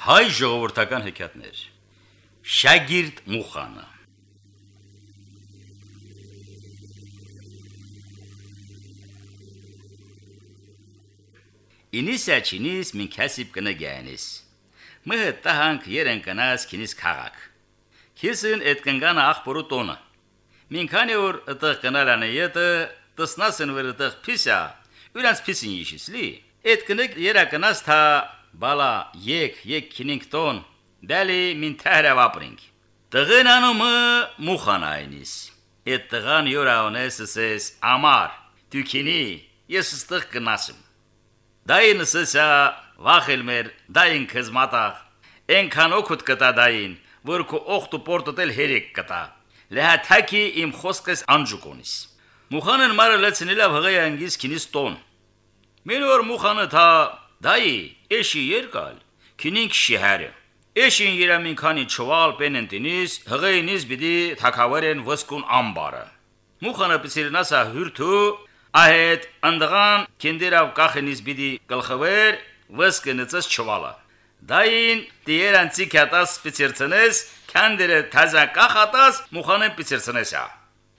Հայ ժողովրդական հեքիաթներ։ Շագիրդ Մուխանը Ինիսա չինիս մին քասիբ կնագյանիս։ Մը տահանք երեն կնաս քինիս քաղաք։ Քիսին էդ կնգանը ախպորու տոնը։ Մին քանի որ ըտեղ կնալանը յետը տսնասն վեր ըտեղ փիսա։ Ուրանց փիսին իշիսլի։ Էդ կնիկ երա կնաս թա բալա եկ եկ քինինք տոն։ Դալի մին թահրա վապրինք։ Տղեն անումը մուխանայնիս։ Էդ տղան յորաոնեսս ամար։ Դու քինի ես ստեղ կնասım։ Դային սսա վախել մեր, դային քզմատաղ։ Ենքան օգուտ կտա դային, որ քո օխտու պորտոտել հերիկ կտա։ Լեհաթակի իմ խոսքս անջուկոնիս։ Մուխանն մարը լցնիլավ հղայ անգիս քինիս տոն։ Մեն որ մուխանը թա դայի էշի երկալ, քինինք շիհարը։ Էշին երամին քանի չվալ պենենտինիս, հղայինիս բիդի թակավարեն վսկուն ամբարը։ Մուխանը պիսիրնասա հյուրթու Այդ անդղան կենդերավ կախենից բիդի գլխվեր վսկնծս չվալա։ Դային դիերանցի կատաս սպիցերցնես, քանդերը թազա կախատաս մուխանեն պիցերցնեսա։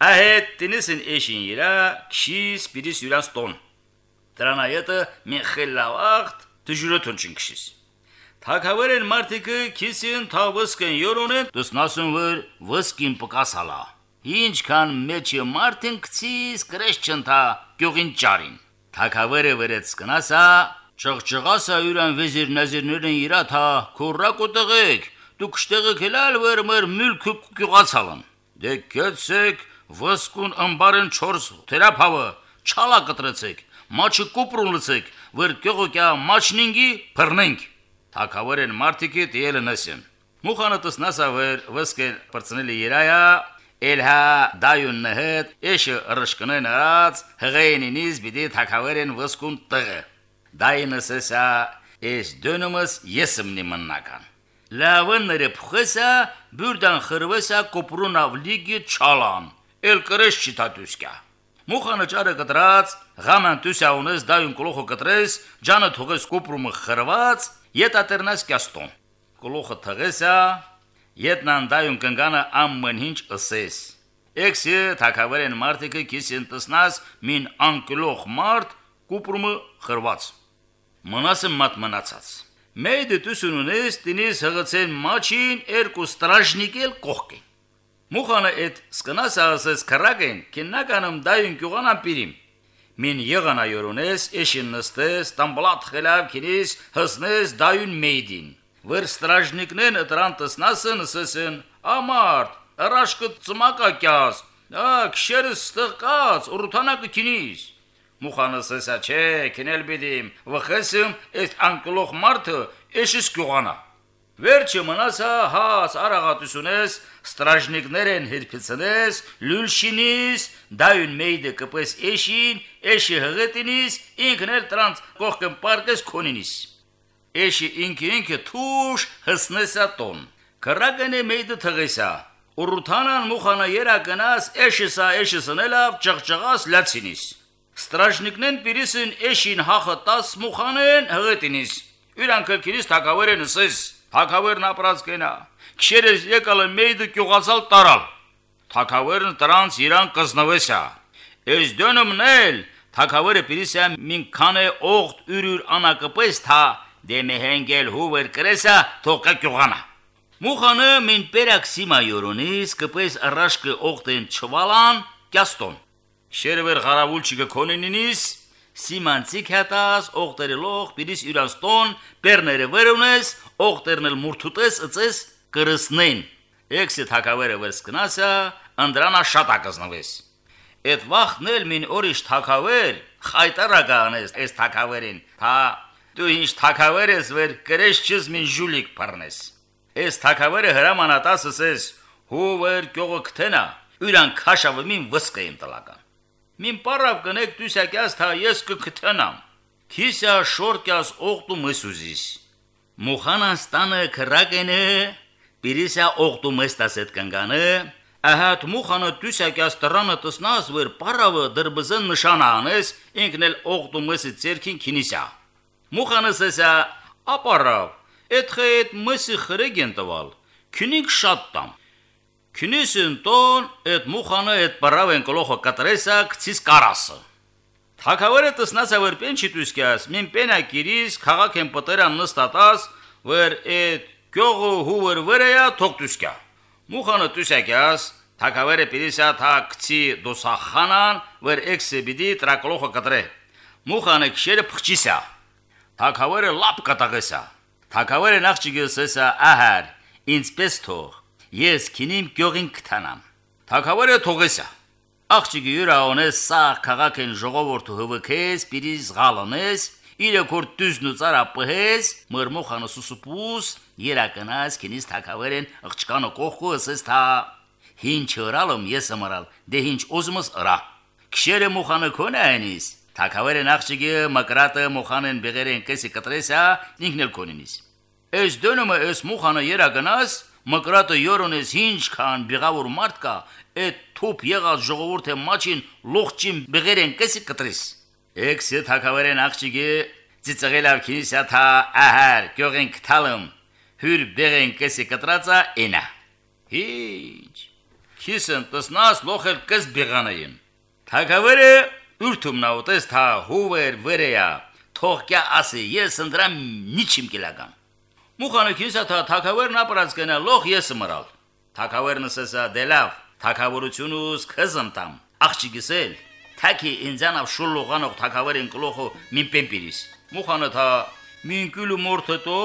Այդ տնեսին էշին իրա քշի սպիրիս յուրաստոն։ Դրանայետը Միխելավախտ դժուրոթուն չինքշիս։ Թակավերեն մարտիկը քիսին թավսկեն յորոնեն դսնասուն վր վսկին պկասալա։ Ինչքան մեջը մարտին գցիս գրես չընթա գյուղին ճարին։ Թակավերը վերեց կնասա, ճղճղասա յուրան վեզիր նազիրներն իրաթա, քուրակ ու տղեկ, դուք շտեղը քելալ վեր մր մülkü գյուղացալն։ Դե կեցեք վսկուն ամբարեն 4 թերապավը, չալա կտրեցեք, մաչը կուպրուն լցեք, վեր գյուղոկյա մաչնինգի բռնենք։ Թակավերեն մարտիկի տիելը նսին։ Մուխանը տսնասա վեր վսկեն բրցնելի երայա Էլհա դայուն նհդ էշը ռշկնեն արած հղեինինից բիդի թակավերեն վսկուն տղը դայնսսա էս դոնոմս եսմնի մնական լավները փխեսա բուրդան խրվեսա կոպրունավ լիգի չալան էլ կրես չիտատուսկա Մուխանը ճարը կտրած, գաման տուսաունես դայուն կլոխը կտրես, ջանը թողես կոպրումը խրված, ետատերնաս կաստոն։ Կլոխը թղեսա, Ետնան դայուն կնգանը ամեն ինչ ըսես։ Էքսի թակավերեն մարտիկը կիսին տսնաս մին անկլող մարդ կուպրումը խրված։ Մնասը մատ մնացած։ Մեյդը տուսունունես տնիս հղացեն մաչին երկու ստրաժնիկել կողքին։ Մուխանը այդ սկնասը ասես քրագեն, քիննականım դայուն կյուղանան պիրիմ։ Մին եղանայորունես էշին նստես, տամբլատ խելավ քինիս հսնես դայուն մեյդին Վեր ստրաժնիկներն դրան տսնասն ասեն. «Ամարտ, առաջկը ծմակակյաս, ա քշերը ստղկած, ուրութանակը քինիս»։ Մուխանսեսա չէ, քինել բիդիմ, վխեսում այս անկլող մարդը էշս կյուղանա։ Վերջը մնացա հաս արաղատուսունես, ստրաժնիկներեն հերփցնես, լուլշինիս, դայուն մեյդը կպես էշին, էշի հղետինիս, ինքն էլ տրանց կողքն պարկես քոնինիս։ Էշի ինքը ինքը թուշ հսնեսա տոն։ Կրակենե մեյդը թղեսա։ Ուրութանան մուխանա երակնաս էշիսա էշիսնելավ ճղճղաս լացինիս։ Ստրաժնիկնեն պիրիսին էշին հախը 10 մուխանեն հղետինիս։ Յուրան կրկինիս թակավերն սես։ Թակավերն ապրած կենա։ Քշերես եկալը մեյդը կյուղացալ տարալ։ Թակավերն տրանց իրան կզնվեսա։ Էս դոնումնել թակավերը պիրիսա մին քանը օղտ ուրուր անակպես թա դե մեհենգել հուվեր կրեսա թողկա կյուղանա։ Մուխանը մին պերաքսի մայորոնիս կպես առաջկը օղտեն չվալան կյաստոն։ Շերվեր խարավուլ չկոնինիս Սիմանցիկ հատաս օղտերելով պիրիս յուրանստոն բերները վերունես օղտերնել մուրթուտես ըծես կրսնեն Էքսի թակավերը վերսկնասա անդրանա շատակզնվես Էդ վախնել մին օրիշ թակավեր խայտարականես էս թակավերին թա Դու ինչ թակավեր ես վեր կրես չես մին ժուլիկ բռնես։ Էս թակավերը հրամանատասս ես հուվեր կողը կթենա, յուրան քաշավը մին վսկը իմ տլական։ Մին պարավ կնեք դուսակյաս թա ես կքթենամ։ Քիսա շորկյաս օղտու մսուզիս։ Մուխանաստանը քրակենը, պիրիսա օղտու մստասետ կնգանը, Ահատ մուխանը դուսակյաս տրանը տսնաս վեր պարավը դրբզն նշանանես, ինքնել օղտու մսի ցերքին քինիսա։ Մուխանսեսա ապարավ Էդ խետ մսի խրեգեն տվալ։ Քյունիկ շատ տամ։ Քյունիսին տոն էդ մուխանը էդ բրավեն կլոխը կտրեսա քցիս կարասը։ Թակավերը տսնացա վեր պենչի դուսկյաս, մին պենակիրիս քաղաք են պտերան նստատաս, վեր էդ գյողը հուվր վրեյա թոք դուսկյա։ Մուխանը դուսակյաս, թակավերը պիրիսա թակցի դոսախանան, վեր էքսը բիդի տրակլոխը կտրե։ Մուխանը քշերը փխչիսա։ Թակավերը լապ կտաղեսա։ Թակավերը նախճիգեսեսա ահար, ինձպես թող ես քինիմ գյուղին կտանամ։ Թակավորը թողեսա։ Աղջիկը յուրաոնես սա քաղաքեն ժողովուրդը հվքես, պիրիզ գալնես, իրակոր դուզն ու ծարա պհես, մրմո խանոսուսուպուս, երականաս քինիս թակավորեն աղջկանը կողքու ասես թա։ Ինչ հրալում ես ամարալ, դե ինչ ուզումս ըրա։ Քշերը մուխանը կոնայնիս, թակավորեն աղջիկը մկրատը մուխանեն բեղերեն կեսի կտրեսա, հա, ինքն էլ կոնինիս։ Էս դոնումը էս մուխանը երականաս մկրատը յորոնես հինչ քան բեղավոր մարդ կա, այդ թուփ եղած ժողովուրդը մաչին լողջին բղերեն կեսի կտրիս։ Էքսի թակավերեն աղջիկի ծիծղել ավքինիսա թա ահար գյողեն կտալում հյուր բեղեն կեսի կտրածա ինա։ Հիչ քիսն տսնաս լոխել կես բեղանային։ Թակավերը ուրթում նաուտես թա հուվեր վրեյա թողկյա ասի ես ընդրամ նիչիմ կիլական։ Մուխանը քիսա թա թակավերն ապրած կնա լոխ ես մռալ։ Թակավերն ասեսա դելավ թակավորությունուս քզմտամ աղջիկսել թակի ինձանավ շուլուղանող թակավերին կլոխո մին պեմպիրիս մուխանը թա մին կուլու մորթտո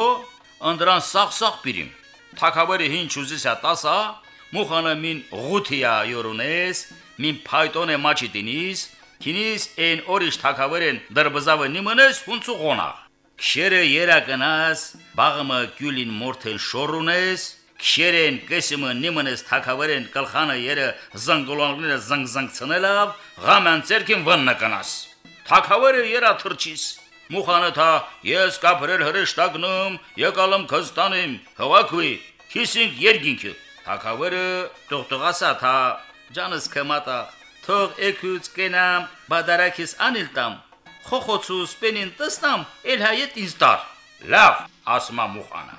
անդրան սախ-սախ պիրիմ թակավերը հինչ ուզիսա տասա մուխանը մին ղութիա յորունես մին փայտոնե մաչիտինիս քինիս են օրիշ թակավերեն դրբզավը նիմնես հունցու ղոնաղ քշերը երակնաս բաղմը կյուլին մորթել շորունես Քշերեն կեսիմը նիմանես թակավերեն կլխանը երը զանգոլանները զանգզանգցնելով գաման ցերքին վննականաս թակավերը երա թրջիս մուխանը թա ես կապրել հրեշտակնում եկալım քստանիմ հվակվի քիսինք երգինքը թակավերը տողտողասա թա ջանս կմատա թող եկուց կենամ բադարակիս անիլտամ խոխոցուս պենին տստամ էլ հայետ ինձ տար լավ ասմա մուխանը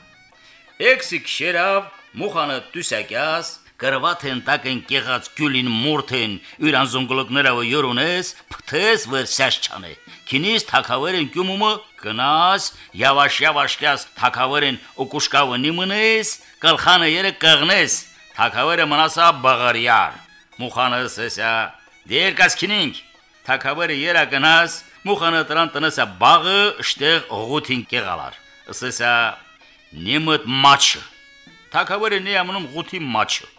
Էքսիկ շերավ մուխանը դուսակյաս կրվաթեն տակեն կեղած գյուլին մորթեն յուրան զոնգլոկներով յորունես փթես վերսաշ չանե քինիս թակավերեն կյումումը կնաս yavaş yavaş կյաս թակավերեն օկուշկավը նիմնես կլխանը երը կղնես թակավերը մնասա բաղարյար մուխանը սեսա դերկաս քինինք թակավերը երա կնաս մուխանը տրան տնեսա բաղը շտեղ ղութին կեղալար սեսա նեմդ մաչը թակավերը նեամնում ղութի մաչը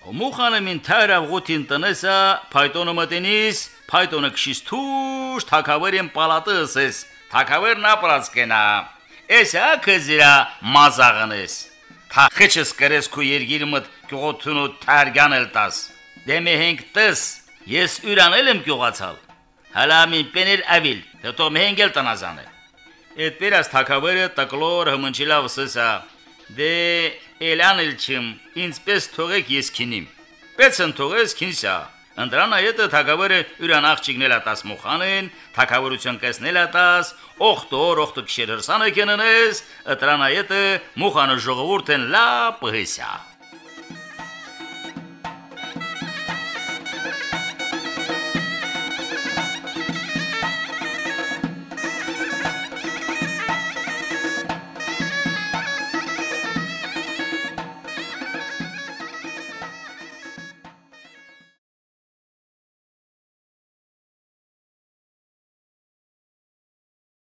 Մուխանը մին թարավ ղութին տնեսա փայտոնը մտնիս փայտոնը քշիս թուշ թակավերին պալատս ես թակավերն ապրած կենա Էսա քզիրա մազաղնես Թախիչս կրես քու երգիր մտ գողոթունու թարգանել տաս Դեմե հենք տս ես ուրանել եմ գողացալ Հալա մին պեներ ավիլ հետո մեհենգել տնազանել Էդ վերած թակավերը տկլոր հմնչիլավ սսա դե էլանելչիմ ինձպես թողեք ես քինիմ Պեցն թողես քինսա Անդրան այդը թակավերը յուրան աղջիկնել ատաս մոխանեն, թակավորություն կեսնել ատաս, օխտոր օխտը քշեր հրսանը կեննես, ըտրան այդը մոխանը ժողովուրդեն լա պհեսա